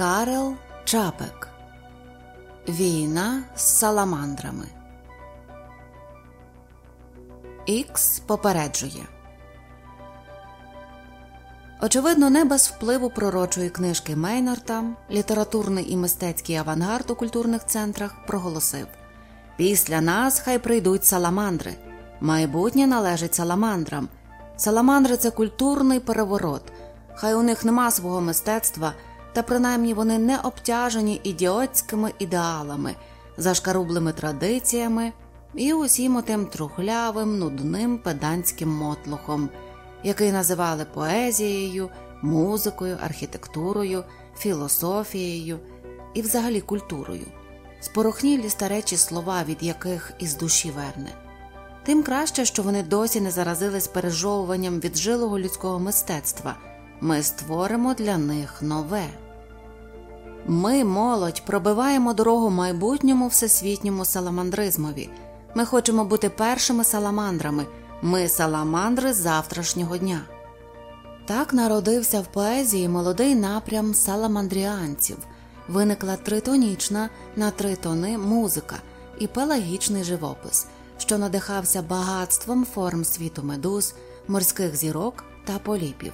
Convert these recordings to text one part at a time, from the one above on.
Карел Чапек Війна з саламандрами. Ікс попереджує. Очевидно, не без впливу пророчої книжки Мейнарта літературний і мистецький авангард у культурних центрах проголосив Після нас хай прийдуть саламандри. Майбутнє належить саламандрам. Саламандри це культурний переворот. Хай у них нема свого мистецтва, та принаймні вони не обтяжені ідіотськими ідеалами, зашкарублими традиціями і усім отим трухлявим, нудним педантським мотлохом, який називали поезією, музикою, архітектурою, філософією і взагалі культурою, спорохнілі старечі слова, від яких із душі верне. Тим краще, що вони досі не заразились пережовуванням віджилого людського мистецтва. Ми створимо для них нове. Ми, молодь, пробиваємо дорогу майбутньому всесвітньому саламандризмові. Ми хочемо бути першими саламандрами. Ми саламандри завтрашнього дня. Так народився в поезії молодий напрям саламандріанців. Виникла тритонічна на три тони музика і пелагічний живопис, що надихався багатством форм світу медуз, морських зірок та поліпів.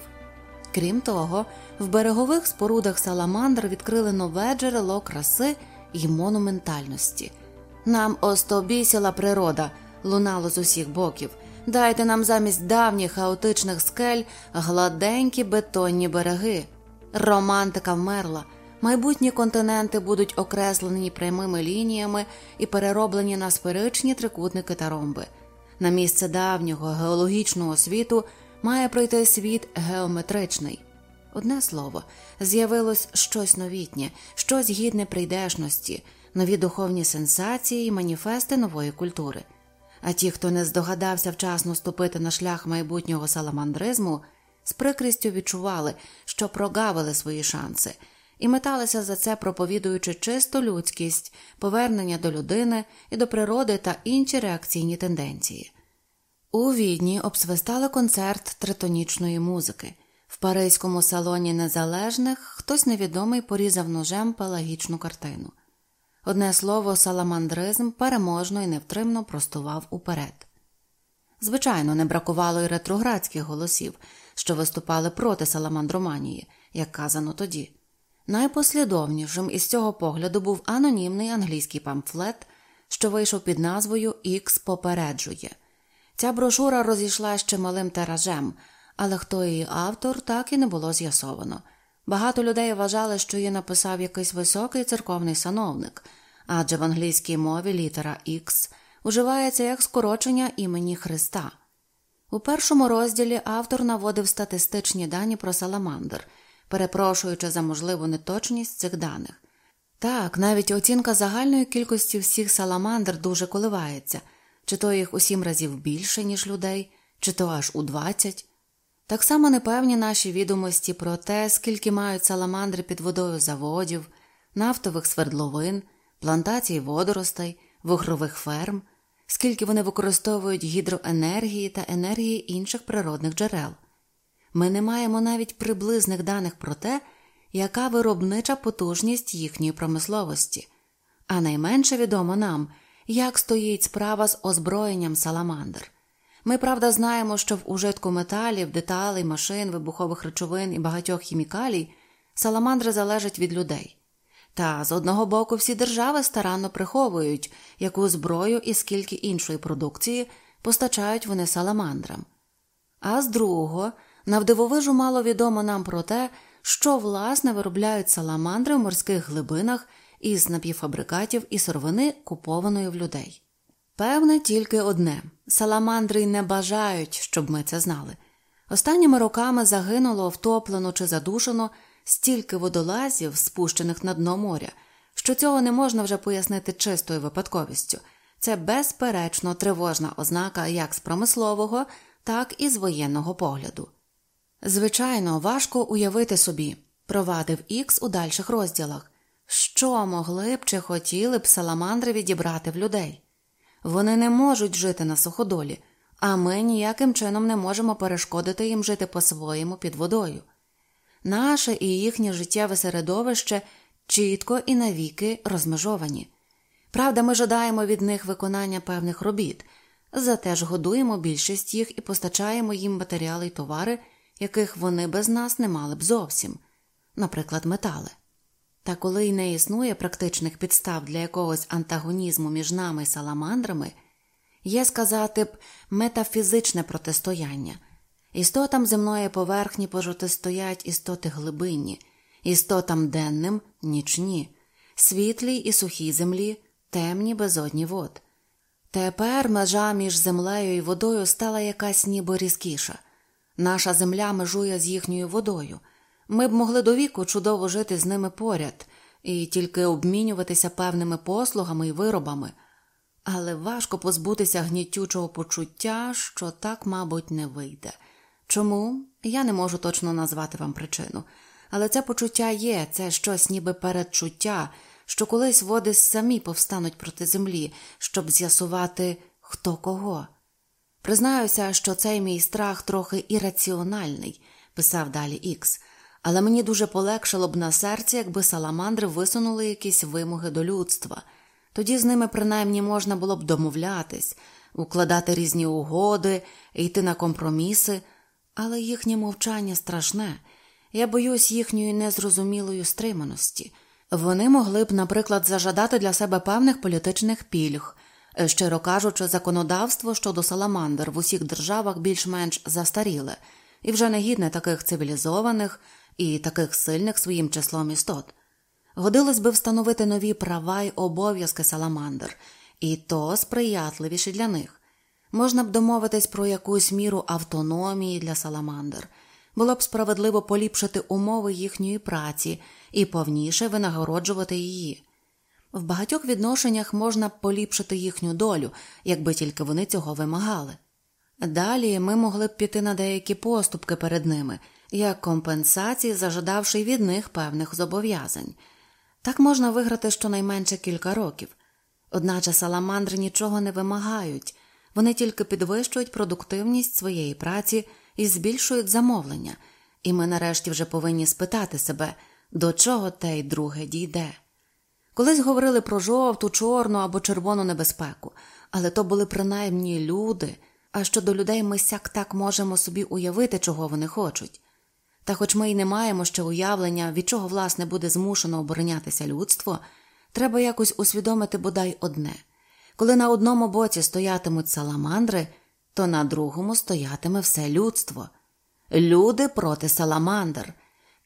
Крім того, в берегових спорудах Саламандр відкрили нове джерело краси й монументальності. Нам остобісіла природа, лунало з усіх боків. Дайте нам замість давніх хаотичних скель гладенькі бетонні береги. Романтика вмерла. Майбутні континенти будуть окреслені прямими лініями і перероблені на сферичні трикутники та ромби. На місце давнього геологічного світу має прийти світ геометричний. Одне слово, з'явилось щось новітнє, щось гідне прийдешності, нові духовні сенсації і маніфести нової культури. А ті, хто не здогадався вчасно ступити на шлях майбутнього саламандризму, з прикрістю відчували, що прогавили свої шанси, і металися за це, проповідуючи чисту людськість, повернення до людини і до природи та інші реакційні тенденції. У відні обсвистали концерт тритонічної музики. В Паризькому салоні незалежних хтось невідомий порізав ножем пелагічну картину. Одне слово, саламандризм переможно і невтримно простував уперед. Звичайно, не бракувало й ретроградських голосів, що виступали проти саламандроманії, як казано тоді. Найпослідовнішим із цього погляду був анонімний англійський памфлет, що вийшов під назвою Ікс попереджує. Ця брошура розійшла ще малим тиражем, але хто її автор, так і не було з'ясовано. Багато людей вважали, що її написав якийсь високий церковний сановник, адже в англійській мові літера X уживається як скорочення імені Христа. У першому розділі автор наводив статистичні дані про саламандр, перепрошуючи за можливу неточність цих даних. Так, навіть оцінка загальної кількості всіх саламандр дуже коливається чи то їх у сім разів більше, ніж людей, чи то аж у двадцять. Так само непевні наші відомості про те, скільки мають саламандри під водою заводів, нафтових свердловин, плантацій водоростей, вугрових ферм, скільки вони використовують гідроенергії та енергії інших природних джерел. Ми не маємо навіть приблизних даних про те, яка виробнича потужність їхньої промисловості, а найменше відомо нам як стоїть справа з озброєнням саламандр. Ми, правда, знаємо, що в ужитку металів, деталей, машин, вибухових речовин і багатьох хімікалій саламандри залежать від людей. Та з одного боку всі держави старанно приховують, яку зброю і скільки іншої продукції постачають вони саламандрам. А з другого, навдивовижу мало відомо нам про те, що власне виробляють саламандри в морських глибинах із напівфабрикатів і сировини, купованої в людей. Певне, тільки одне саламандри не бажають, щоб ми це знали. Останніми роками загинуло, втоплено чи задушено стільки водолазів, спущених на дно моря, що цього не можна вже пояснити чистою випадковістю. Це безперечно тривожна ознака як з промислового, так і з воєнного погляду. Звичайно, важко уявити собі, провадив Ікс у дальших розділах, що могли б чи хотіли б саламандри відібрати в людей? Вони не можуть жити на суходолі, а ми ніяким чином не можемо перешкодити їм жити по-своєму під водою. Наше і їхнє життєве середовище чітко і навіки розмежовані. Правда, ми жадаємо від них виконання певних робіт, зате ж годуємо більшість їх і постачаємо їм матеріали й товари, яких вони без нас не мали б зовсім, наприклад, метали. Та коли й не існує практичних підстав для якогось антагонізму між нами і саламандрами, є сказати б метафізичне протистояння. Істотам земної поверхні протистоять істоти глибинні, істотам денним нічні, світлій і сухій землі, темні безодні вод. Тепер межа між землею і водою стала якась ніби різкіша. Наша земля межує з їхньою водою. Ми б могли до віку чудово жити з ними поряд і тільки обмінюватися певними послугами і виробами, але важко позбутися гнітючого почуття, що так, мабуть, не вийде. Чому? Я не можу точно назвати вам причину. Але це почуття є, це щось ніби передчуття, що колись води самі повстануть проти землі, щоб з'ясувати, хто кого. Признаюся, що цей мій страх трохи ірраціональний, писав далі Ікс, але мені дуже полегшило б на серці, якби саламандри висунули якісь вимоги до людства. Тоді з ними принаймні можна було б домовлятись, укладати різні угоди, йти на компроміси, але їхнє мовчання страшне. Я боюсь їхньої незрозумілої стриманості. Вони могли б, наприклад, зажадати для себе певних політичних пільг. Щиро кажучи, законодавство щодо саламандр в усіх державах більш-менш застаріле і вже не гідне таких цивілізованих і таких сильних своїм числом істот. Годилось би встановити нові права й обов'язки саламандр, і то сприятливіші для них. Можна б домовитись про якусь міру автономії для саламандр, було б справедливо поліпшити умови їхньої праці і повніше винагороджувати її. В багатьох відношеннях можна б поліпшити їхню долю, якби тільки вони цього вимагали. Далі ми могли б піти на деякі поступки перед ними, як компенсації, зажадавши від них певних зобов'язань. Так можна виграти щонайменше кілька років. Одначе саламандри нічого не вимагають, вони тільки підвищують продуктивність своєї праці і збільшують замовлення, і ми нарешті вже повинні спитати себе, до чого те й друге дійде. Колись говорили про жовту, чорну або червону небезпеку, але то були принаймні люди, а щодо людей ми сяк так можемо собі уявити, чого вони хочуть. Та хоч ми й не маємо ще уявлення, від чого власне буде змушено оборонятися людство, треба якось усвідомити бодай одне коли на одному боці стоятимуть саламандри, то на другому стоятиме все людство. Люди проти саламандр.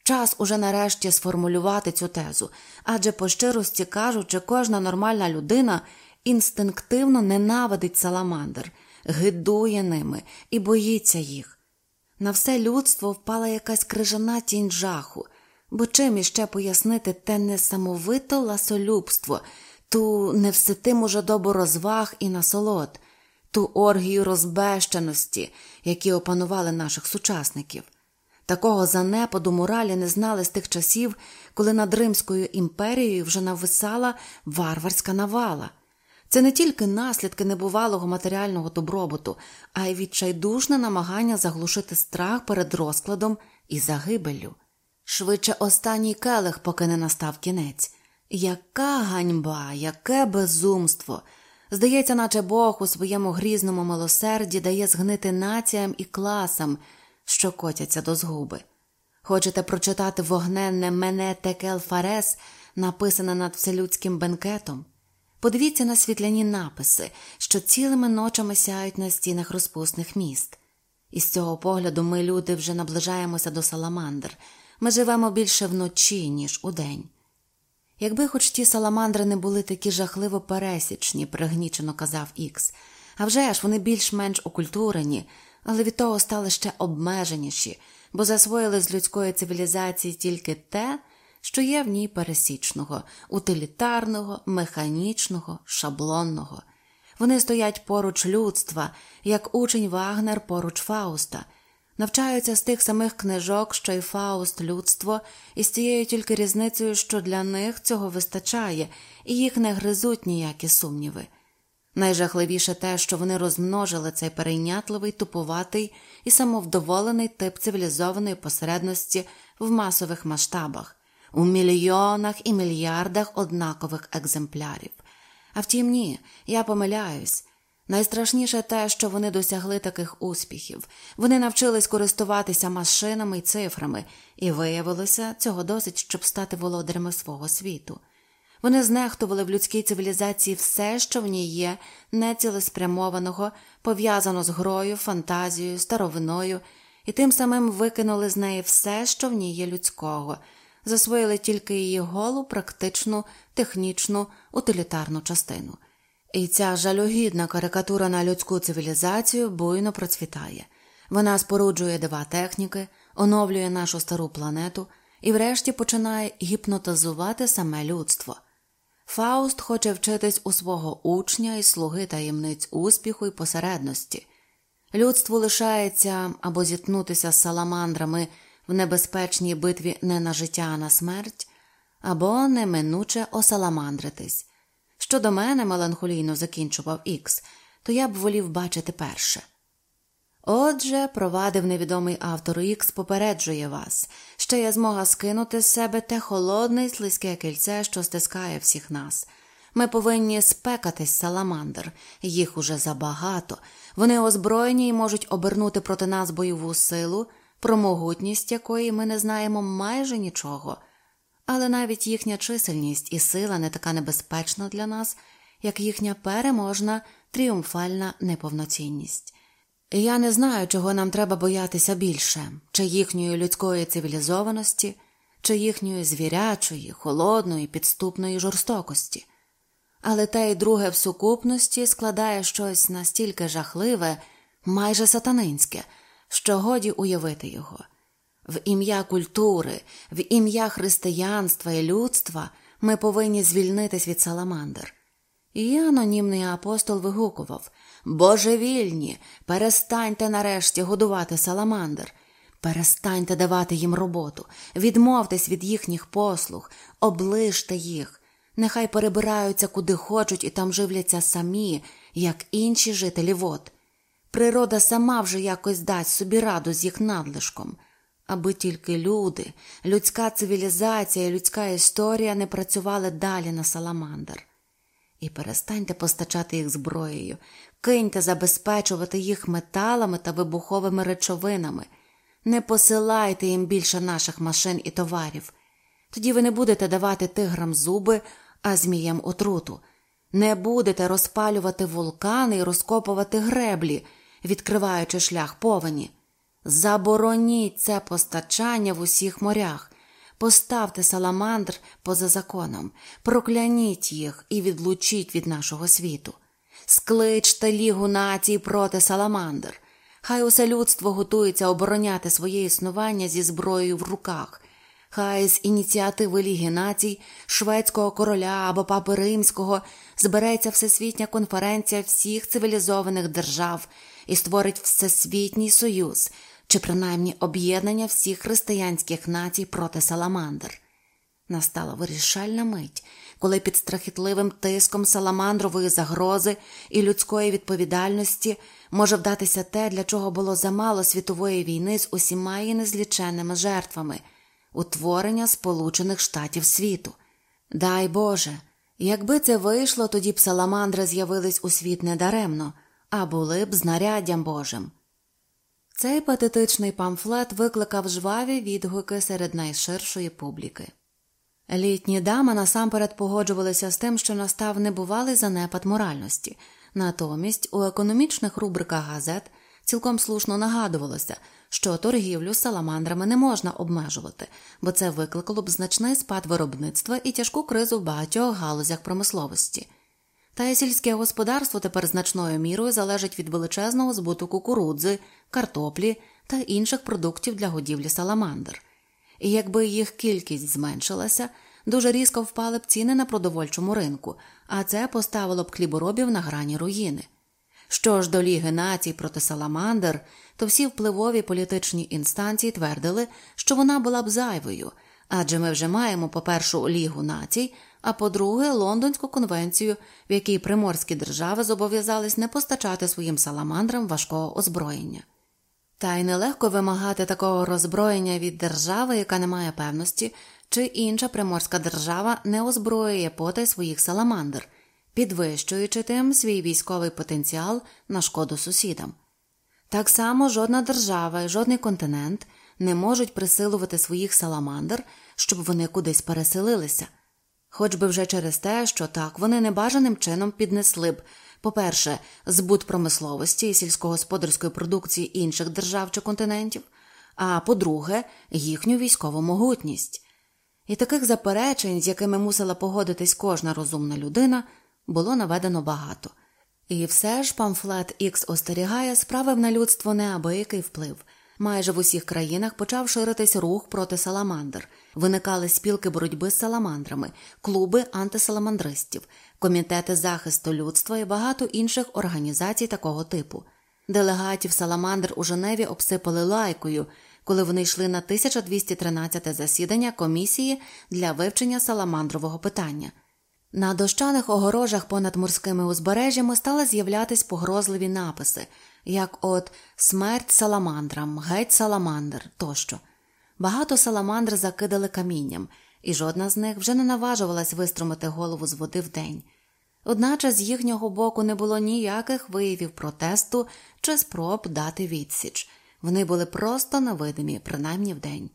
Час уже нарешті сформулювати цю тезу, адже по щирості кажучи, кожна нормальна людина інстинктивно ненавидить саламандр, гидує ними і боїться їх. На все людство впала якась крижана тінь жаху, бо чим іще пояснити те несамовито ласолюбство, ту невситиму жадобу розваг і насолод, ту оргію розбещеності, які опанували наших сучасників. Такого занепаду моралі не знали з тих часів, коли над Римською імперією вже нависала варварська навала. Це не тільки наслідки небувалого матеріального добробуту, а й відчайдушне намагання заглушити страх перед розкладом і загибеллю. Швидше останній келих, поки не настав кінець. Яка ганьба, яке безумство! Здається, наче Бог у своєму грізному милосерді дає згнити націям і класам, що котяться до згуби. Хочете прочитати вогненне мене текел Фарес, написане над вселюдським бенкетом? Подивіться на світляні написи, що цілими ночами сяють на стінах розпусних міст. Із цього погляду ми, люди, вже наближаємося до саламандр. Ми живемо більше вночі, ніж удень. Якби хоч ті саламандри не були такі жахливо пересічні, пригнічено казав Ікс. А вже ж вони більш-менш окультурені, але від того стали ще обмеженіші, бо засвоїли з людської цивілізації тільки те, що є в ній пересічного, утилітарного, механічного, шаблонного. Вони стоять поруч людства, як учень Вагнер поруч Фауста навчаються з тих самих книжок, що й Фауст людство, і з тією тільки різницею, що для них цього вистачає, і їх не гризуть ніякі сумніви. Найжахливіше те, що вони розмножили цей перейнятливий, тупуватий і самовдоволений тип цивілізованої посередності в масових масштабах, у мільйонах і мільярдах однакових екземплярів. А втім, ні, я помиляюсь. Найстрашніше те, що вони досягли таких успіхів. Вони навчились користуватися машинами й цифрами, і виявилося цього досить, щоб стати володарями свого світу. Вони знехтували в людській цивілізації все, що в ній є, нецілеспрямованого, пов'язано з грою, фантазією, старовиною, і тим самим викинули з неї все, що в ній є людського, засвоїли тільки її голу, практичну, технічну, утилітарну частину. І ця жалюгідна карикатура на людську цивілізацію буйно процвітає. Вона споруджує дива техніки, оновлює нашу стару планету і, врешті, починає гіпнотизувати саме людство. Фауст хоче вчитись у свого учня і слуги таємниць успіху і посередності. Людству лишається або зіткнутися з саламандрами в небезпечній битві не на життя, а на смерть, або неминуче осаламандритись. Щодо мене, меланхолійно закінчував Ікс, то я б волів бачити перше. Отже, провадив невідомий автор Ікс, попереджує вас, що є змога скинути з себе те холодне й слизьке кільце, що стискає всіх нас. Ми повинні спекатись саламандр, їх уже забагато. Вони озброєні і можуть обернути проти нас бойову силу, про могутність якої ми не знаємо майже нічого. Але навіть їхня чисельність і сила не така небезпечна для нас, як їхня переможна тріумфальна неповноцінність. Я не знаю, чого нам треба боятися більше, чи їхньої людської цивілізованості, чи їхньої звірячої, холодної, підступної жорстокості. Але те й друге в сукупності складає щось настільки жахливе, майже сатанинське, що годі уявити його. В ім'я культури, в ім'я християнства і людства ми повинні звільнитись від саламандр. І анонімний апостол вигукував Божевільні, перестаньте нарешті годувати саламандр, перестаньте давати їм роботу, відмовтесь від їхніх послуг, оближте їх, нехай перебираються куди хочуть і там живляться самі, як інші жителі вод. Природа сама вже якось дасть собі раду з їх надлишком, аби тільки люди, людська цивілізація, людська історія не працювали далі на саламандр. І перестаньте постачати їх зброєю, киньте забезпечувати їх металами та вибуховими речовинами, не посилайте їм більше наших машин і товарів. Тоді ви не будете давати тиграм зуби, а зміям отруту, не будете розпалювати вулкани і розкопувати греблі, відкриваючи шлях повені. Забороніть це постачання в усіх морях. Поставте саламандр поза законом, прокляніть їх і відлучіть від нашого світу. Скличте лігу націй проти саламандр. Хай усе людство готується обороняти своє існування зі зброєю в руках. Хай з ініціативи Ліги націй, шведського короля або папи римського збереться всесвітня конференція всіх цивілізованих держав і створить всесвітній союз чи принаймні об'єднання всіх християнських націй проти саламандр. Настала вирішальна мить, коли під страхітливим тиском саламандрової загрози і людської відповідальності може вдатися те, для чого було замало світової війни з усіма її незліченними жертвами утворення Сполучених Штатів світу. Дай Боже, якби це вийшло, тоді б саламандри з'явились у світ недаремно, а були б знаряддям Божим. Цей патетичний памфлет викликав жваві відгуки серед найширшої публіки. Літні дами насамперед погоджувалися з тим, що настав небувалий занепад моральності, натомість у економічних рубриках газет цілком слушно нагадувалося, що торгівлю з саламандрами не можна обмежувати, бо це викликало б значний спад виробництва і тяжку кризу в багатьох галузях промисловості. Та й сільське господарство тепер значною мірою залежить від величезного збуту кукурудзи, картоплі та інших продуктів для годівлі саламандр. І якби їх кількість зменшилася, дуже різко впали б ціни на продовольчому ринку, а це поставило б хліборобів на грані руїни. Що ж до Ліги націй проти Саламандр, то всі впливові політичні інстанції твердили, що вона була б зайвою, адже ми вже маємо, по першу Лігу націй, а по-друге, Лондонську конвенцію, в якій приморські держави зобов'язались не постачати своїм саламандрам важкого озброєння. Та й нелегко вимагати такого роззброєння від держави, яка не має певності, чи інша приморська держава не озброює потай своїх саламандр, підвищуючи тим свій військовий потенціал на шкоду сусідам. Так само жодна держава і жодний континент не можуть присилувати своїх саламандр, щоб вони кудись переселилися, хоч би вже через те, що так вони небажаним чином піднесли б, по-перше, збут промисловості і сільськогосподарської продукції інших держав чи континентів, а по-друге, їхню військову могутність. І таких заперечень, з якими мусила погодитись кожна розумна людина, було наведено багато. І все ж памфлет Ікс остерігає справив на людство неабиякий вплив. Майже в усіх країнах почав ширитись рух проти саламандр, виникали спілки боротьби з саламандрами, клуби антисаламандристів, комітети захисту людства і багато інших організацій такого типу. Делегатів саламандр у Женеві обсипали лайкою, коли вони йшли на 1213 засідання комісії для вивчення саламандрового питання. На дощаних огорожах понад морськими узбережжями стали з'являтись погрозливі написи, як от смерть саламандрам, геть саламандр тощо. Багато саламандр закидали камінням, і жодна з них вже не наважувалась виструмити голову з води вдень. Одначе з їхнього боку не було ніяких виявів протесту чи спроб дати відсіч. Вони були просто невидимі, принаймні вдень.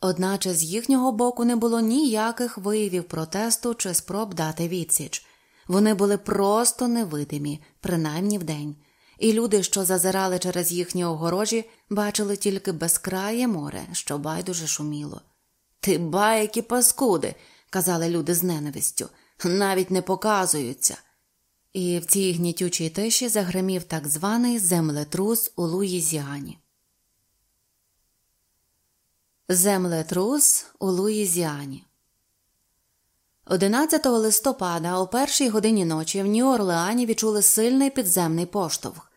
Одначе з їхнього боку не було ніяких виявів протесту чи спроб дати відсіч. Вони були просто невидимі, принаймні вдень, і люди, що зазирали через їхні огорожі, бачили тільки безкрає море, що байдуже шуміло. Ти байки паскуди, казали люди з ненавистю, навіть не показуються. І в цій гнітючій тиші загримів так званий землетрус у Луїзіані. Землетрус у Луїзіані. 11 листопада о першій годині ночі в Нью-Орлеані відчули сильний підземний поштовх.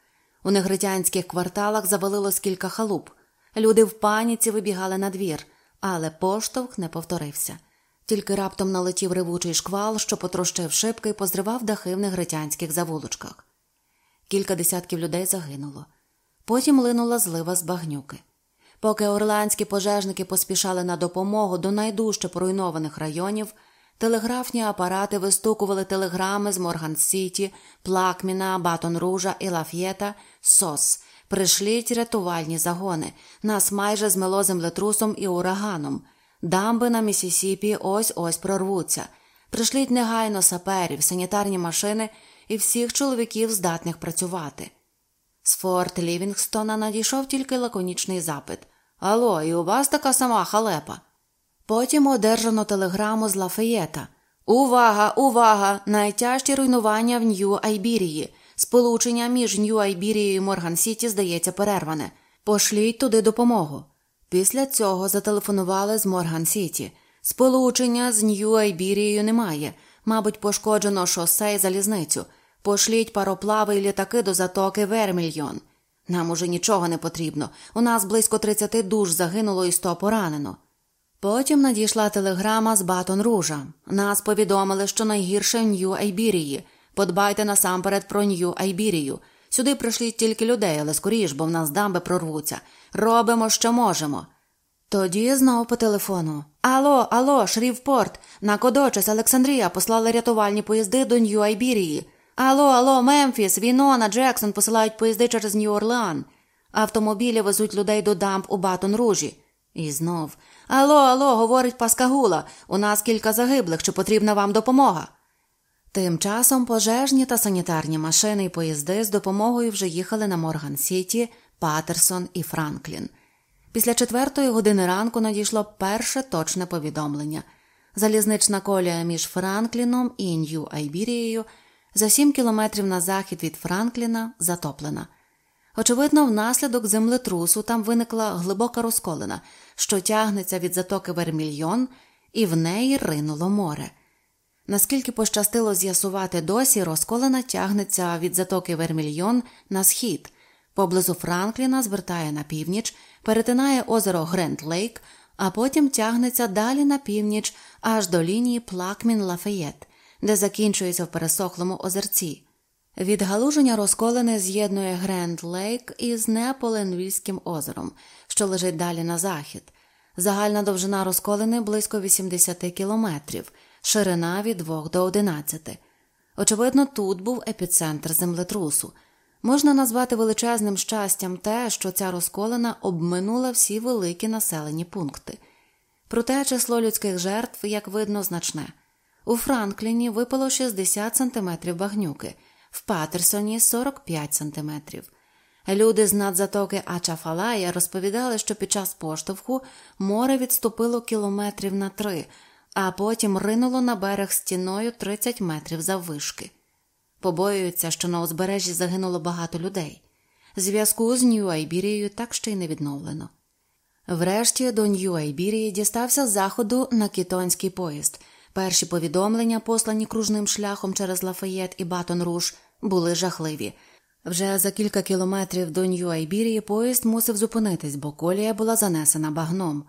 У негритянських кварталах завалилось кілька халуп. Люди в паніці вибігали на двір, але поштовх не повторився. Тільки раптом налетів ревучий шквал, що потрощив шибки і позривав дахи в негритянських завулочках. Кілька десятків людей загинуло. Потім линула злива з багнюки. Поки орландські пожежники поспішали на допомогу до найдужче поруйнованих районів, телеграфні апарати вистукували телеграми з Морган Сіті, Плакміна, Батон Ружа і Лаф'єта, СОС. Пришліть рятувальні загони. Нас майже змело землетрусом і ураганом. Дамби на Місісіпі ось ось прорвуться. Пришліть негайно саперів, санітарні машини і всіх чоловіків, здатних працювати. З Форт Лівінгстона надійшов тільки лаконічний запит. Алло, і у вас така сама халепа. Потім одержано телеграму з Лафаєта. Увага, увага! Найтяжчі руйнування в Нью Айбірії. Сполучення між Нью Айбірією і Морган Сіті, здається, перерване. Пошліть туди допомогу. Після цього зателефонували з Морган Сіті. Сполучення з Нью Айбірією немає. Мабуть, пошкоджено шосе і залізницю. Пошліть пароплави і літаки до затоки Вермільйон. Нам уже нічого не потрібно. У нас близько 30 душ загинуло і 100 поранено. Потім надійшла телеграма з Батон Ружа. Нас повідомили, що найгірше Нью Айбірії. Подбайте насамперед про Нью Айбірію. Сюди прийшли тільки людей, але скоріш, бо в нас дамби прорвуться. Робимо, що можемо. Тоді знову по телефону. Алло, алло, Шрівпорт, на Кодочес, Олександрія послали рятувальні поїзди до Нью Айбірії. Алло, алло, Мемфіс, Вінона, Джексон посилають поїзди через Нью-Орлеан. Автомобілі везуть людей до дамб у Батон Ружі. І знов Алло, алло, говорить Паскагула, у нас кілька загиблих, чи потрібна вам допомога. Тим часом пожежні та санітарні машини і поїзди з допомогою вже їхали на Морган Сіті, Патерсон і Франклін. Після четвертої години ранку надійшло перше точне повідомлення. Залізнична колія між Франкліном і Нью Айбірією за сім кілометрів на захід від Франкліна затоплена. Очевидно, внаслідок землетрусу там виникла глибока розколина, що тягнеться від затоки Вермільйон, і в неї ринуло море. Наскільки пощастило з'ясувати досі, розколена тягнеться від затоки Вермільйон на схід, поблизу Франкліна звертає на північ, перетинає озеро Гренд Лейк, а потім тягнеться далі на північ аж до лінії Плакмін Лафаєт, де закінчується в пересохлому озерці. Відгалуження розколини з'єднує Гренд Лейк із Неаполенвільським озером, що лежить далі на захід. Загальна довжина розколини близько 80 кілометрів, ширина від 2 до 11. Очевидно, тут був епіцентр землетрусу. Можна назвати величезним щастям те, що ця розколина обминула всі великі населені пункти. Проте число людських жертв, як видно, значне. У Франкліні випало 60 сантиметрів багнюки, в Патерсоні 45 сантиметрів. Люди з надзатоки Ачафалая розповідали, що під час поштовху море відступило кілометрів на три, а потім ринуло на берег стіною 30 метрів заввишки. Побоюються, що на узбережжі загинуло багато людей. Зв'язку з Нью-Айбірією так ще й не відновлено. Врешті до Нью-Айбірії дістався з заходу на кітонський поїзд. Перші повідомлення, послані кружним шляхом через Лафаєт і Батон Руш, були жахливі. Вже за кілька кілометрів до Нью-Айбірії поїзд мусив зупинитись, бо колія була занесена багном.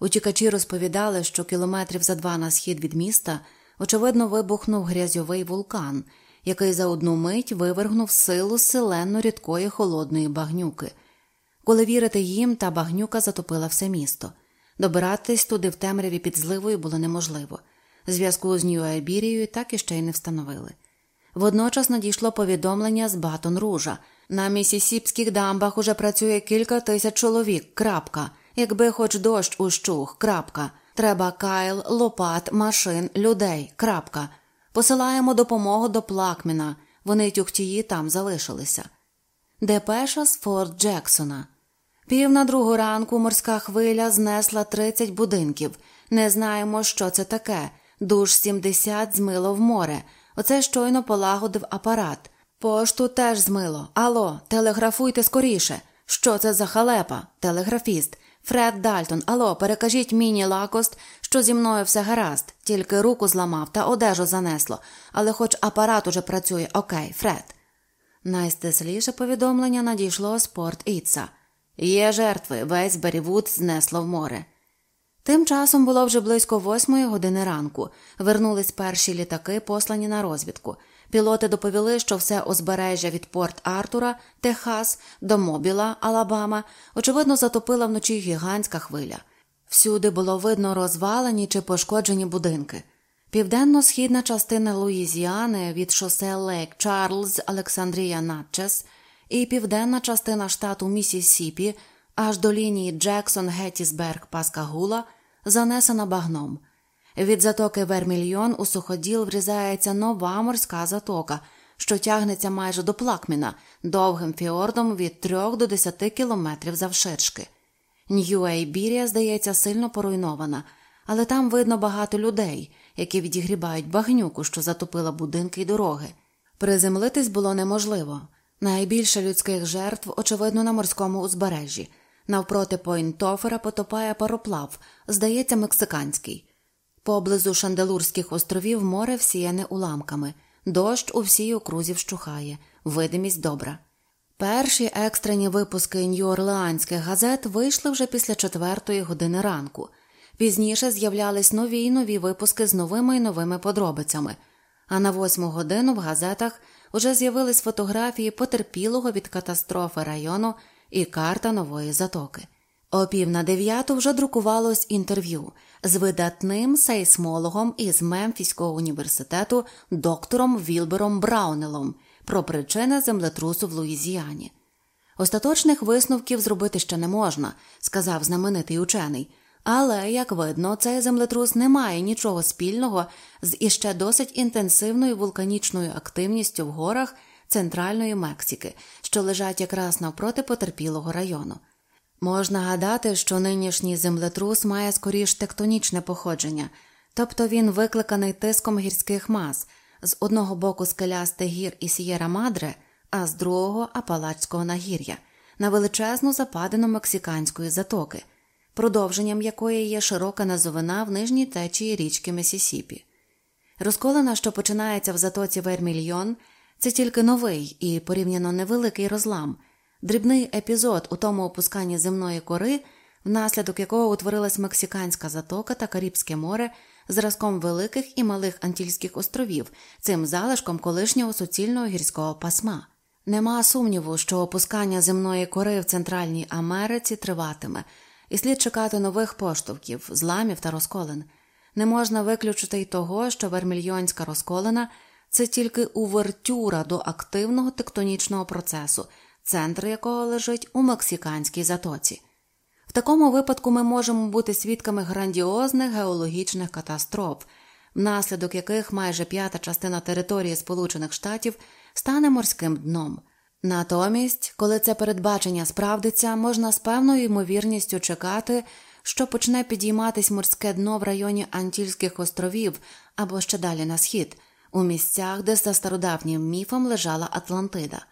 Утікачі розповідали, що кілометрів за два на схід від міста, очевидно, вибухнув грязьовий вулкан, який за одну мить вивергнув силу селенно рідкої холодної багнюки. Коли вірити їм, та багнюка затопила все місто. Добиратись туди в темряві під зливою було неможливо. Зв'язку з Нью-Айбірією так ще й не встановили. Водночас надійшло повідомлення з Батон Ружа. На місісіпських дамбах уже працює кілька тисяч чоловік. крапка. Якби хоч дощ ущух, крапка. Треба кайл, лопат, машин, людей. крапка. Посилаємо допомогу до Плакміна. Вони тюхтії там залишилися. Депеша з Форт Джексона. Пів на другу ранку морська хвиля знесла 30 будинків. Не знаємо, що це таке. Душ 70 змило в море. Оце щойно полагодив апарат. Пошту теж змило. Ало, телеграфуйте скоріше. Що це за халепа? Телеграфіст. Фред Дальтон, ало, перекажіть міні лакост, що зі мною все гаразд, тільки руку зламав та одежу занесло, але хоч апарат уже працює, окей, Фред. Найстесліше повідомлення надійшло з Порт Іца. Є жертви, весь Берівуд знесло в море. Тим часом було вже близько восьмої години ранку. Вернулись перші літаки, послані на розвідку. Пілоти доповіли, що все узбережжя від Порт Артура, Техас до Мобіла, Алабама, очевидно, затопила вночі гігантська хвиля. Всюди було видно розвалені чи пошкоджені будинки. Південно-східна частина Луїзіани від шосе Лейк Чарльз, Олександрія Натчес і південна частина штату Місісіпі аж до лінії Джексон Геттісберг Паскагула занесена багном. Від затоки Вермільйон у суходіл врізається нова морська затока, що тягнеться майже до Плакміна, довгим фіордом від 3 до 10 кілометрів завширшки. Нью-Ейбірія, здається, сильно поруйнована, але там видно багато людей, які відігрібають багнюку, що затопила будинки й дороги. Приземлитись було неможливо. Найбільше людських жертв, очевидно, на морському узбережжі. Навпроти Пойнтофера потопає пароплав, здається, мексиканський. Поблизу Шанделурських островів море всіяне уламками, дощ у всій окрузі вщухає, видимість добра. Перші екстрені випуски нью-орлеанських газет вийшли вже після четвертої години ранку. Пізніше з'являлись нові й нові випуски з новими й новими подробицями, а на восьму годину в газетах уже з'явились фотографії потерпілого від катастрофи району і карта нової затоки. О пів на дев'яту вже друкувалось інтерв'ю з видатним сейсмологом із Мемфіського університету доктором Вілбером Браунелом про причини землетрусу в Луїзіані. Остаточних висновків зробити ще не можна, сказав знаменитий учений. Але, як видно, цей землетрус не має нічого спільного з іще досить інтенсивною вулканічною активністю в горах центральної Мексики, що лежать якраз навпроти потерпілого району. Можна гадати, що нинішній землетрус має скоріш тектонічне походження, тобто він викликаний тиском гірських мас з одного боку скелястих гір і Сієра Мадре, а з другого Апалачського нагір'я, на величезну западину мексиканської затоки, продовженням якої є широка назовина в нижній течії річки Месісіпі. Розколена, що починається в затоці Вермільйон, це тільки новий і порівняно невеликий розлам, дрібний епізод у тому опусканні земної кори, внаслідок якого утворилась Мексиканська затока та Карибське море зразком великих і малих Антільських островів, цим залишком колишнього суцільного гірського пасма. Нема сумніву, що опускання земної кори в Центральній Америці триватиме, і слід чекати нових поштовхів, зламів та розколин. Не можна виключити й того, що вермільйонська розколина це тільки увертюра до активного тектонічного процесу, центр якого лежить у мексиканській затоці. В такому випадку ми можемо бути свідками грандіозних геологічних катастроф, внаслідок яких майже п'ята частина території Сполучених Штатів стане морським дном. Натомість, коли це передбачення справдиться, можна з певною ймовірністю чекати, що почне підійматись морське дно в районі Антільських островів або ще далі на схід, у місцях, де за стародавнім міфом лежала Атлантида.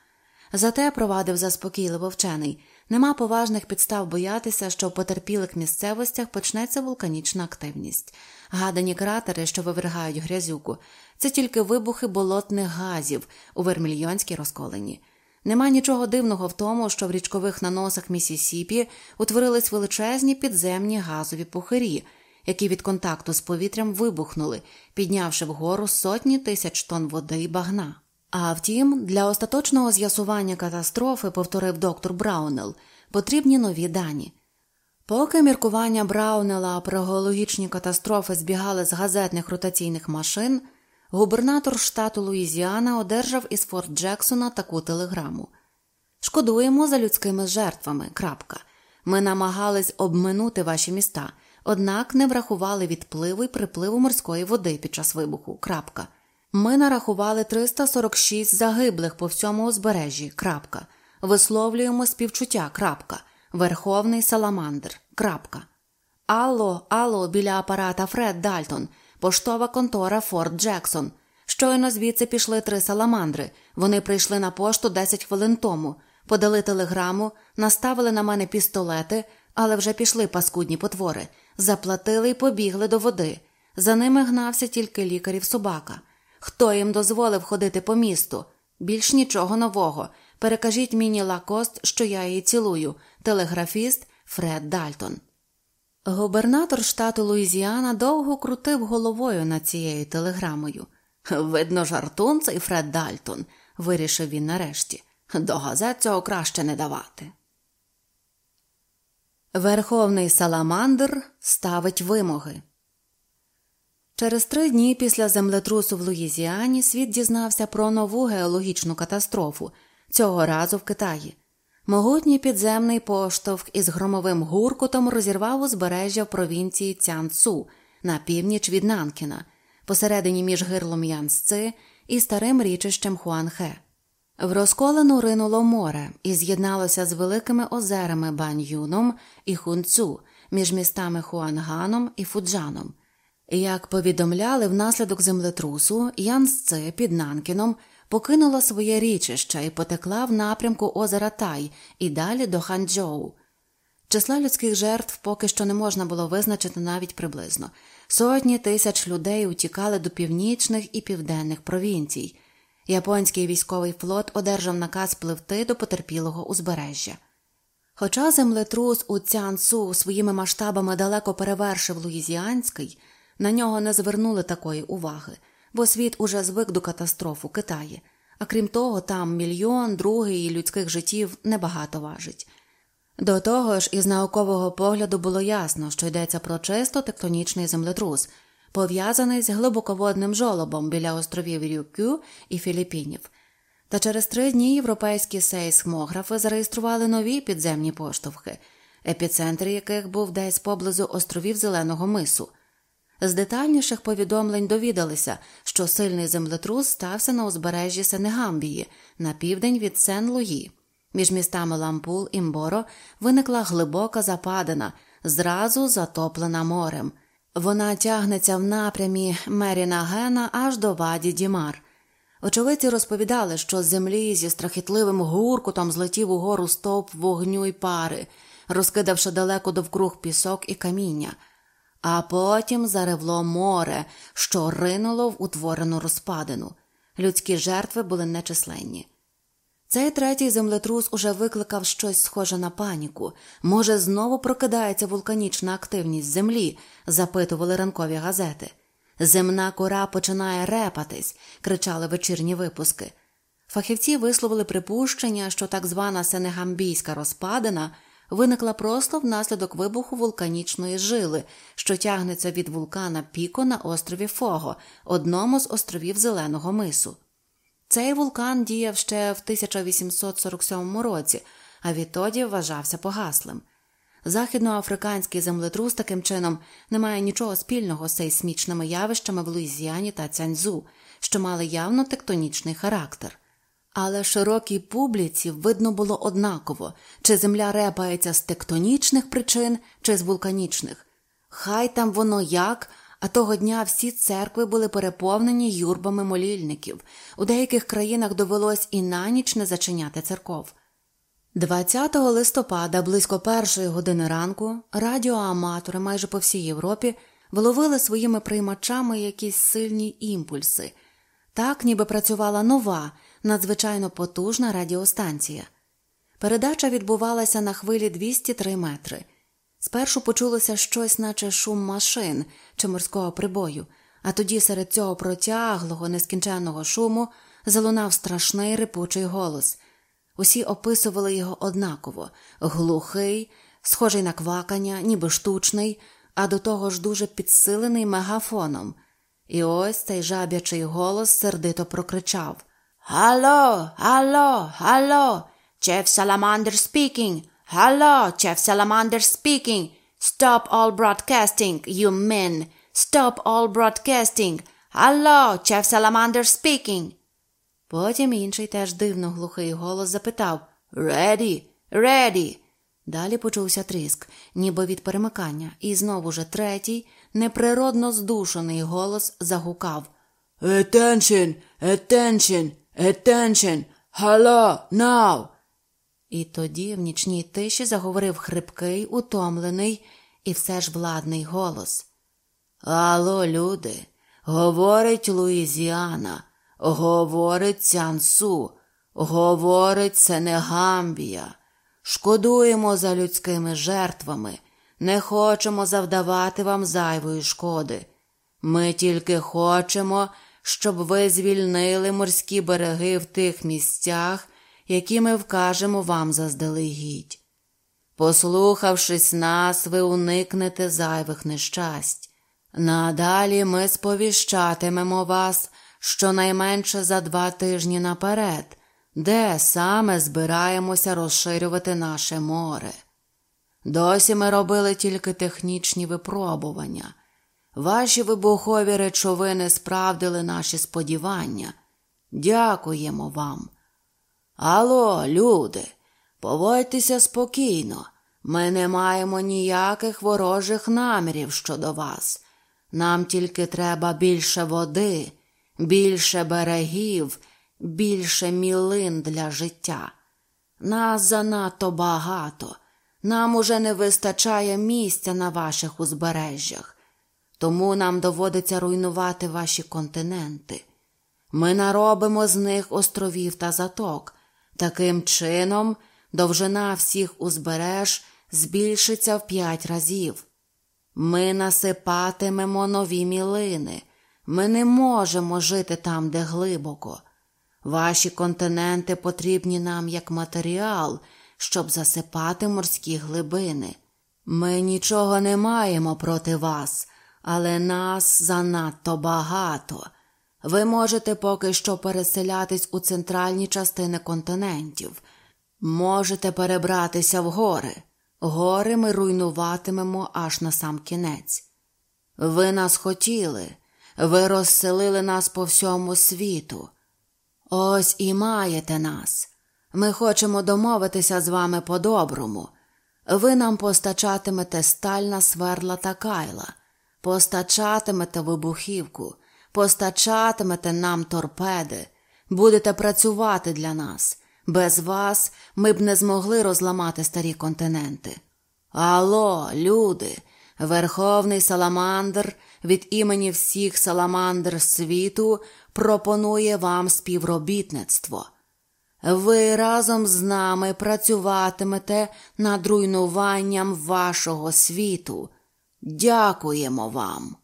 Зате провадив заспокійливо вчений. Нема поважних підстав боятися, що в потерпілих місцевостях почнеться вулканічна активність. Гадані кратери, що вивергають грязюку, це тільки вибухи болотних газів у Вермільйонській розколині. Нема нічого дивного в тому, що в річкових наносах Місісіпі утворились величезні підземні газові пухирі, які від контакту з повітрям вибухнули, піднявши вгору сотні тисяч тонн води і багна. А втім, для остаточного з'ясування катастрофи, повторив доктор Браунел, потрібні нові дані. Поки міркування Браунела про геологічні катастрофи збігали з газетних ротаційних машин, губернатор штату Луїзіана одержав із Форт Джексона таку телеграму: Шкодуємо за людськими жертвами. крапка. Ми намагались обминути ваші міста, однак не врахували відпливу й припливу морської води під час вибуху. крапка. Ми нарахували 346 загиблих по всьому узбережжі. крапка. Висловлюємо співчуття. крапка. Верховний Саламандр. крапка. Алло, алло, біля апарата Фред Дальтон, поштова контора Форт Джексон. Щойно звідси пішли три саламандри. Вони прийшли на пошту 10 хвилин тому, подали телеграму, наставили на мене пістолети, але вже пішли паскудні потвори, заплатили і побігли до води. За ними гнався тільки лікарів собака. Хто їм дозволив ходити по місту? Більш нічого нового. Перекажіть Міні Лакост, що я її цілую, телеграфіст Фред Дальтон. Губернатор штату Луїзіана довго крутив головою над цією телеграмою. Видно, жартун цей Фред Дальтон, вирішив він нарешті. До газет цього краще не давати. Верховний Саламандр ставить вимоги. Через три дні після землетрусу в Луїзіані світ дізнався про нову геологічну катастрофу, цього разу в Китаї. Могутній підземний поштовх із громовим гуркутом розірвав узбережжя в провінції Цянцу на північ від Нанкіна, посередині між гирлом Янсци і старим річищем Хуанхе. В розколену ринуло море і з'єдналося з великими озерами Баньюном і Хунцю між містами Хуанганом і Фуджаном. Як повідомляли, внаслідок землетрусу Янсце під Нанкіном покинула своє річище і потекла в напрямку озера Тай і далі до Ханчжоу. Числа людських жертв поки що не можна було визначити навіть приблизно. Сотні тисяч людей утікали до північних і південних провінцій. Японський військовий флот одержав наказ пливти до потерпілого узбережжя. Хоча землетрус у Цянцу своїми масштабами далеко перевершив Луїзіанський, на нього не звернули такої уваги, бо світ уже звик до катастроф у Китаї, а крім того, там мільйон другий людських життів небагато важить. До того ж, із наукового погляду було ясно, що йдеться про чисто тектонічний землетрус, пов'язаний з глибоководним жолобом біля островів Рюкю і Філіппінів. Та через три дні європейські сейсмографи зареєстрували нові підземні поштовхи, епіцентр яких був десь поблизу островів Зеленого мису. З детальніших повідомлень довідалися, що сильний землетрус стався на узбережжі Сенегамбії на південь від Сен-Луї. Між містами Лампул і Мборо виникла глибока западина, зразу затоплена морем. Вона тягнеться в напрямі Меріна Гена аж до ваді Дімар. Очевидці розповідали, що з землі зі страхітливим гуркутом злетів угору стовп вогню й пари, розкидавши далеко довкруг пісок і каміння а потім заревло море, що ринуло в утворену розпадину. Людські жертви були нечисленні. Цей третій землетрус уже викликав щось схоже на паніку. Може, знову прокидається вулканічна активність землі, запитували ранкові газети. Земна кора починає репатись, кричали вечірні випуски. Фахівці висловили припущення, що так звана Сенегамбійська розпадина виникла просто внаслідок вибуху вулканічної жили, що тягнеться від вулкана Піко на острові Фого, одному з островів Зеленого мису. Цей вулкан діяв ще в 1847 році, а відтоді вважався погаслим. Західноафриканський землетрус таким чином не має нічого спільного з сейсмічними явищами в Луїзіані та Цяньзу, що мали явно тектонічний характер. Але широкій публіці видно було однаково, чи земля репається з тектонічних причин, чи з вулканічних. Хай там воно як, а того дня всі церкви були переповнені юрбами молільників. У деяких країнах довелось і на ніч не зачиняти церков. 20 листопада, близько першої години ранку, радіоаматори майже по всій Європі виловили своїми приймачами якісь сильні імпульси, так ніби працювала нова, надзвичайно потужна радіостанція. Передача відбувалася на хвилі 203 метри. Спершу почулося щось, наче шум машин чи морського прибою, а тоді серед цього протяглого, нескінченного шуму залунав страшний рипучий голос. Усі описували його однаково глухий, схожий на квакання, ніби штучний, а до того ж дуже підсилений мегафоном. І ось цей жаб'ячий голос сердито прокричав Алло, алло, алло, Чеф Саламандер speaking! Hello, Chef Salamander speaking. Stop all broadcasting, you men. Stop all broadcasting. Hello, Chef Salamander speaking. Потім інший теж дивно глухий голос запитав Ready, ready. Далі почувся тріск, ніби від перемикання, і знову же третій, неприродно здушений голос загукав Attention, attention, attention, hello, now. І тоді в нічній тиші заговорив хрипкий, утомлений і все ж владний голос. Алло, люди, говорить Луїзіана, говорить Цянсу, говорить Сенегамбія. Шкодуємо за людськими жертвами, не хочемо завдавати вам зайвої шкоди. Ми тільки хочемо, щоб ви звільнили морські береги в тих місцях, які ми вкажемо вам заздалегідь. Послухавшись нас, ви уникнете зайвих нещасть. Надалі ми сповіщатимемо вас щонайменше за два тижні наперед, де саме збираємося розширювати наше море. Досі ми робили тільки технічні випробування. Ваші вибухові речовини справдили наші сподівання. Дякуємо вам. Алло, люди, поводьтеся спокійно. Ми не маємо ніяких ворожих намірів щодо вас. Нам тільки треба більше води, більше берегів, більше мілин для життя. Нас занадто багато, нам уже не вистачає місця на ваших узбережжях, тому нам доводиться руйнувати ваші континенти. Ми наробимо з них островів та заток. Таким чином, довжина всіх узбереж збільшиться в п'ять разів. Ми насипатимемо нові мілини. Ми не можемо жити там, де глибоко. Ваші континенти потрібні нам як матеріал, щоб засипати морські глибини. Ми нічого не маємо проти вас, але нас занадто багато. Ви можете поки що переселятись у центральні частини континентів, можете перебратися в гори. Гори ми руйнуватимемо аж на сам кінець. Ви нас хотіли, ви розселили нас по всьому світу. Ось і маєте нас. Ми хочемо домовитися з вами по-доброму. Ви нам постачатимете стальна сверла та кайла, постачатимете вибухівку постачатимете нам торпеди, будете працювати для нас. Без вас ми б не змогли розламати старі континенти. Алло, люди, Верховний Саламандр від імені всіх саламандр світу пропонує вам співробітництво. Ви разом з нами працюватимете над руйнуванням вашого світу. Дякуємо вам.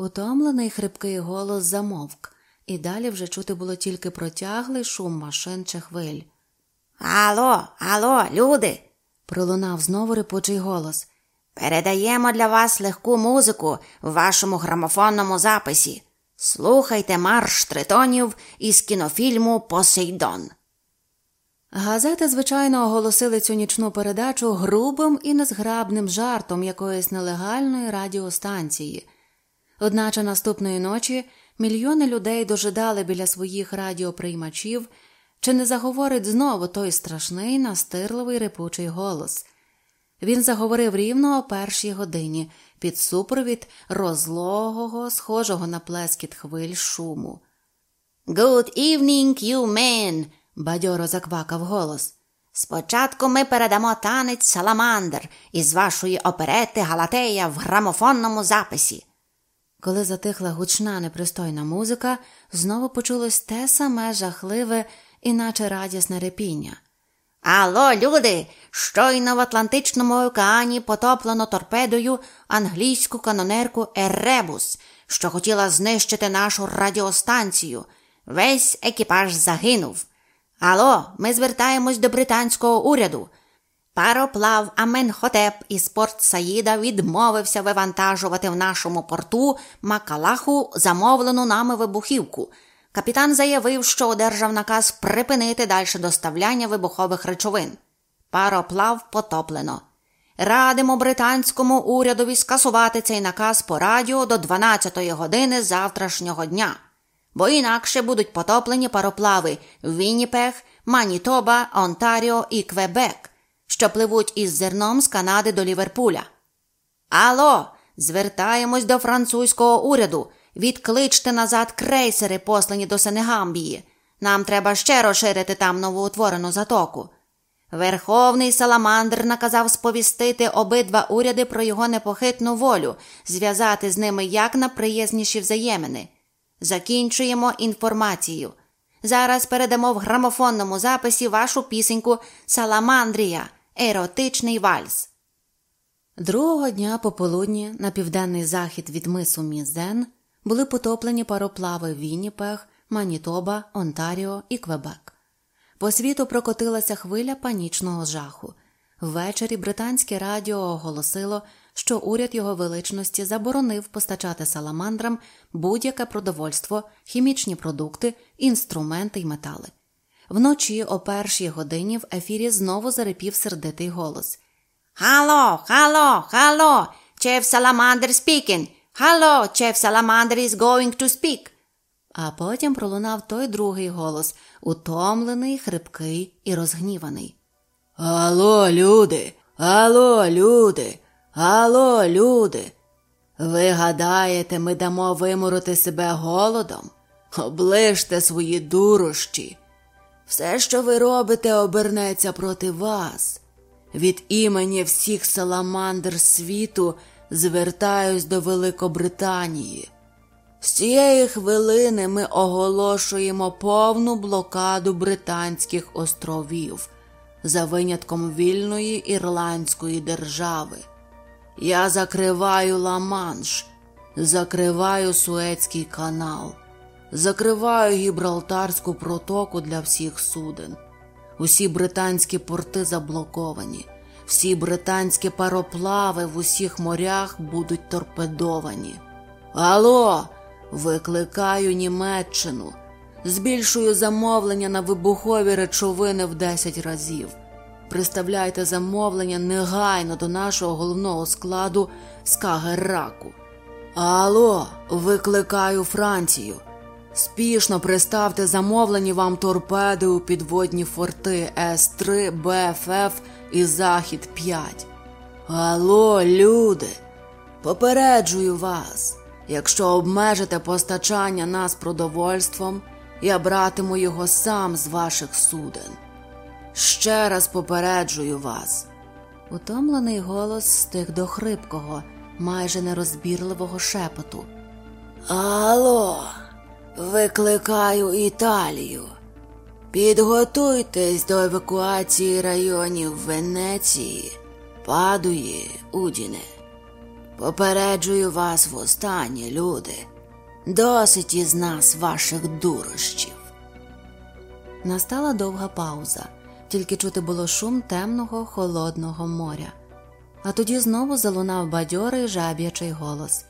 Утомлений хрипкий голос замовк, і далі вже чути було тільки протяглий шум машин чи хвиль. Алло, алло, люди. Пролунав знову рипучий голос. Передаємо для вас легку музику в вашому грамофонному записі. Слухайте марш тритонів із кінофільму Посейдон. Газети, звичайно, оголосили цю нічну передачу грубим і незграбним жартом якоїсь нелегальної радіостанції. Одначе наступної ночі мільйони людей дожидали біля своїх радіоприймачів, чи не заговорить знову той страшний настирливий репучий голос. Він заговорив рівно о першій годині під супровід розлогого, схожого на плескіт хвиль шуму. Good evening, you men!» – бадьоро заквакав голос. Спочатку ми передамо танець Саламандр із вашої оперети Галатея в грамофонному записі. Коли затихла гучна непристойна музика, знову почулось те саме жахливе, іначе радісне репіння. Алло, люди, щойно в Атлантичному океані потоплено торпедою англійську канонерку Еребус, що хотіла знищити нашу радіостанцію. Весь екіпаж загинув. Алло, ми звертаємось до британського уряду. Пароплав Аменхотеп із порт Саїда відмовився вивантажувати в нашому порту Макалаху замовлену нами вибухівку. Капітан заявив, що одержав наказ припинити далі доставляння вибухових речовин. Пароплав потоплено. Радимо британському урядові скасувати цей наказ по радіо до 12-ї години завтрашнього дня, бо інакше будуть потоплені пароплави Вінніпег, Манітоба, Онтаріо і Квебек, що пливуть із зерном з Канади до Ліверпуля. Алло, звертаємось до французького уряду. Відкличте назад крейсери, послані до Сенегамбії. Нам треба ще розширити там новоутворену затоку. Верховний Саламандр наказав сповістити обидва уряди про його непохитну волю, зв'язати з ними як наприязніші взаємини. Закінчуємо інформацію. Зараз передамо в грамофонному записі вашу пісеньку Саламандрія, еротичний вальс. Другого дня пополудні на південний захід від мису Мізен були потоплені пароплави Вінніпег, Манітоба, Онтаріо і Квебек. По світу прокотилася хвиля панічного жаху. Ввечері британське радіо оголосило, що уряд його величності заборонив постачати саламандрам будь-яке продовольство, хімічні продукти, інструменти й метали. Вночі о першій годині в ефірі знову зарипів сердитий голос. Хало, хало, хало, Чеф Саламандр спікін. Хало, Chef Salamander is going to speak. А потім пролунав той другий голос, утомлений, хрипкий і розгніваний. Алло, люди, алло, люди, алло, люди. Ви гадаєте, ми дамо виморити себе голодом? Оближте свої дурощі. Все, що ви робите, обернеться проти вас. Від імені всіх саламандр світу звертаюсь до Великобританії. З цієї хвилини ми оголошуємо повну блокаду Британських островів за винятком вільної ірландської держави. Я закриваю Ла-Манш, закриваю Суецький канал, закриваю Гібралтарську протоку для всіх суден. Усі британські порти заблоковані. Всі британські пароплави в усіх морях будуть торпедовані. Алло, викликаю Німеччину, збільшую замовлення на вибухові речовини в 10 разів. Приставляйте замовлення негайно до нашого головного складу Скагерраку. Алло, викликаю Францію. Спішно приставте замовлені вам торпеди у підводні форти С3, БФФ і Захід 5. Алло, люди, попереджую вас, якщо обмежите постачання нас продовольством, я братиму його сам з ваших суден. Ще раз попереджую вас. Утомлений голос стих до хрипкого, майже нерозбірливого шепоту. Алло, викликаю Італію. Підготуйтесь до евакуації районів Венеції, Падуї, Удіне. Попереджую вас востаннє, люди. Досить із нас ваших дурощів. Настала довга пауза, тільки чути було шум темного холодного моря. А тоді знову залунав бадьорий жаб'ячий голос.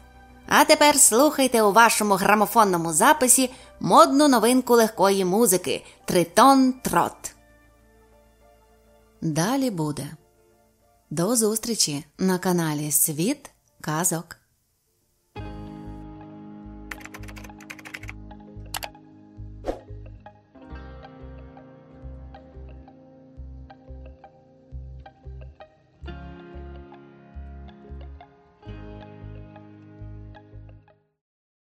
А тепер слухайте у вашому грамофонному записі модну новинку легкої музики Тритон Трот. Далі буде. До зустрічі на каналі Світ Казок.